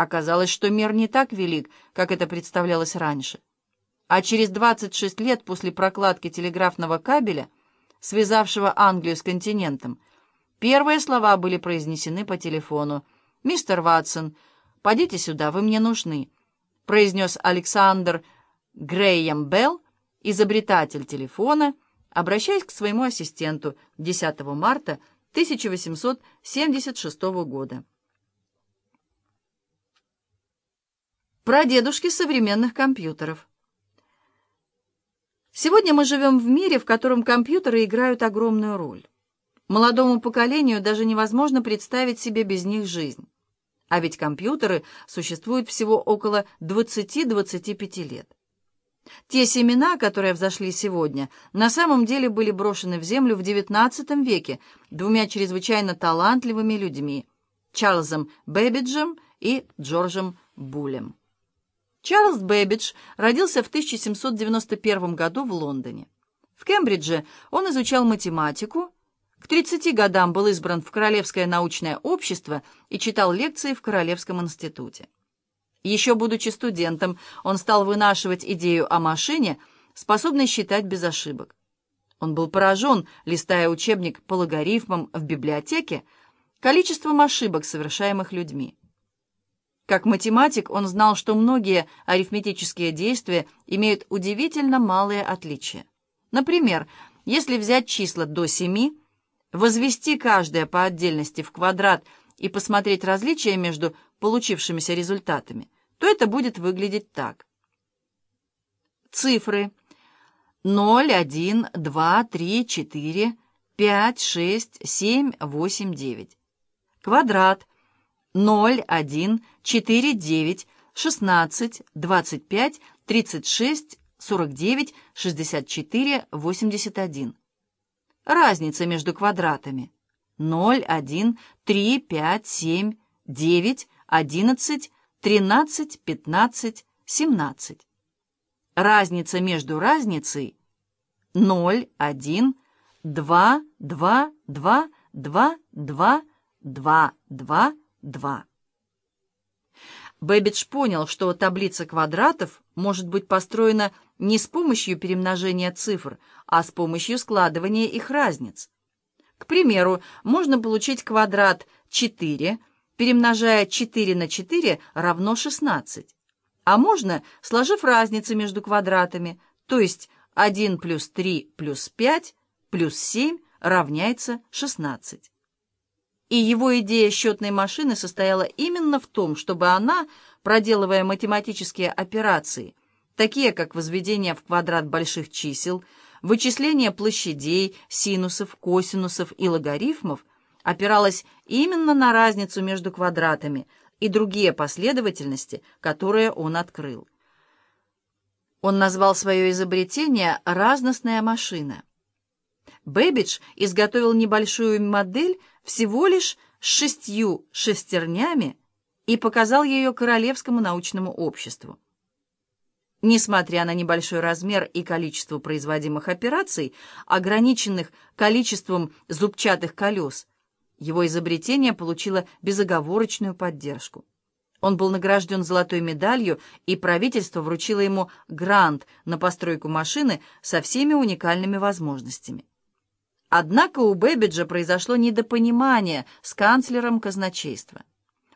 Оказалось, что мир не так велик, как это представлялось раньше. А через 26 лет после прокладки телеграфного кабеля, связавшего Англию с континентом, первые слова были произнесены по телефону. «Мистер Ватсон, подите сюда, вы мне нужны», — произнес Александр Грейем Белл, изобретатель телефона, обращаясь к своему ассистенту 10 марта 1876 года. Прадедушки современных компьютеров. Сегодня мы живем в мире, в котором компьютеры играют огромную роль. Молодому поколению даже невозможно представить себе без них жизнь. А ведь компьютеры существуют всего около 20-25 лет. Те семена, которые взошли сегодня, на самом деле были брошены в землю в XIX веке двумя чрезвычайно талантливыми людьми – Чарльзом Бэббиджем и Джорджем Булем. Чарльз Бэббидж родился в 1791 году в Лондоне. В Кембридже он изучал математику, к 30 годам был избран в Королевское научное общество и читал лекции в Королевском институте. Еще будучи студентом, он стал вынашивать идею о машине, способной считать без ошибок. Он был поражен, листая учебник по логарифмам в библиотеке, количеством ошибок, совершаемых людьми. Как математик он знал, что многие арифметические действия имеют удивительно малые отличия. Например, если взять числа до 7, возвести каждое по отдельности в квадрат и посмотреть различия между получившимися результатами, то это будет выглядеть так. Цифры 0, 1, 2, 3, 4, 5, 6, 7, 8, 9. Квадрат 0, 1, 4, 9, 16, 25, 36, 49, 64, 81. Разница между квадратами. 0, 1, 3, 5, 7, 9, 11, 13, 15, 17. Разница между разницей 0, 1, 2, 2, 2, 2, 2, 2, 2, 2. Бэббидж понял, что таблица квадратов может быть построена не с помощью перемножения цифр, а с помощью складывания их разниц. К примеру, можно получить квадрат 4, перемножая 4 на 4 равно 16. А можно, сложив разницы между квадратами, то есть 1 плюс 3 плюс 5 плюс 7 равняется 16. И его идея счетной машины состояла именно в том, чтобы она, проделывая математические операции, такие как возведение в квадрат больших чисел, вычисление площадей, синусов, косинусов и логарифмов, опиралась именно на разницу между квадратами и другие последовательности, которые он открыл. Он назвал свое изобретение «разностная машина». Бэббидж изготовил небольшую модель всего лишь с шестью шестернями и показал ее Королевскому научному обществу. Несмотря на небольшой размер и количество производимых операций, ограниченных количеством зубчатых колес, его изобретение получило безоговорочную поддержку. Он был награжден золотой медалью, и правительство вручило ему грант на постройку машины со всеми уникальными возможностями. Однако у Бэббиджа произошло недопонимание с канцлером казначейства.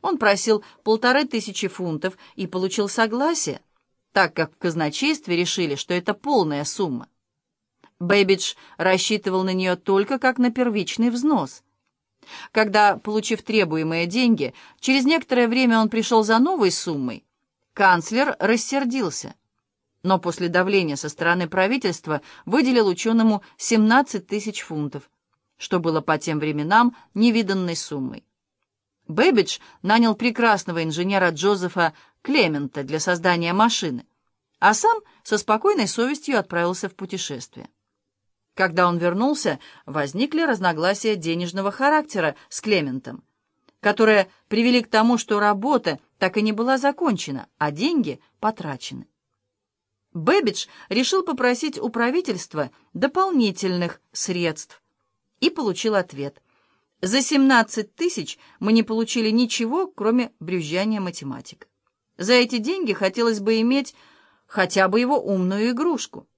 Он просил полторы тысячи фунтов и получил согласие, так как в казначействе решили, что это полная сумма. Бэббидж рассчитывал на нее только как на первичный взнос. Когда, получив требуемые деньги, через некоторое время он пришел за новой суммой, канцлер рассердился – но после давления со стороны правительства выделил ученому 17 тысяч фунтов, что было по тем временам невиданной суммой. Бэббидж нанял прекрасного инженера Джозефа Клемента для создания машины, а сам со спокойной совестью отправился в путешествие. Когда он вернулся, возникли разногласия денежного характера с Клементом, которые привели к тому, что работа так и не была закончена, а деньги потрачены. Бэббидж решил попросить у правительства дополнительных средств и получил ответ. За 17 тысяч мы не получили ничего, кроме брюзжания математика. За эти деньги хотелось бы иметь хотя бы его умную игрушку.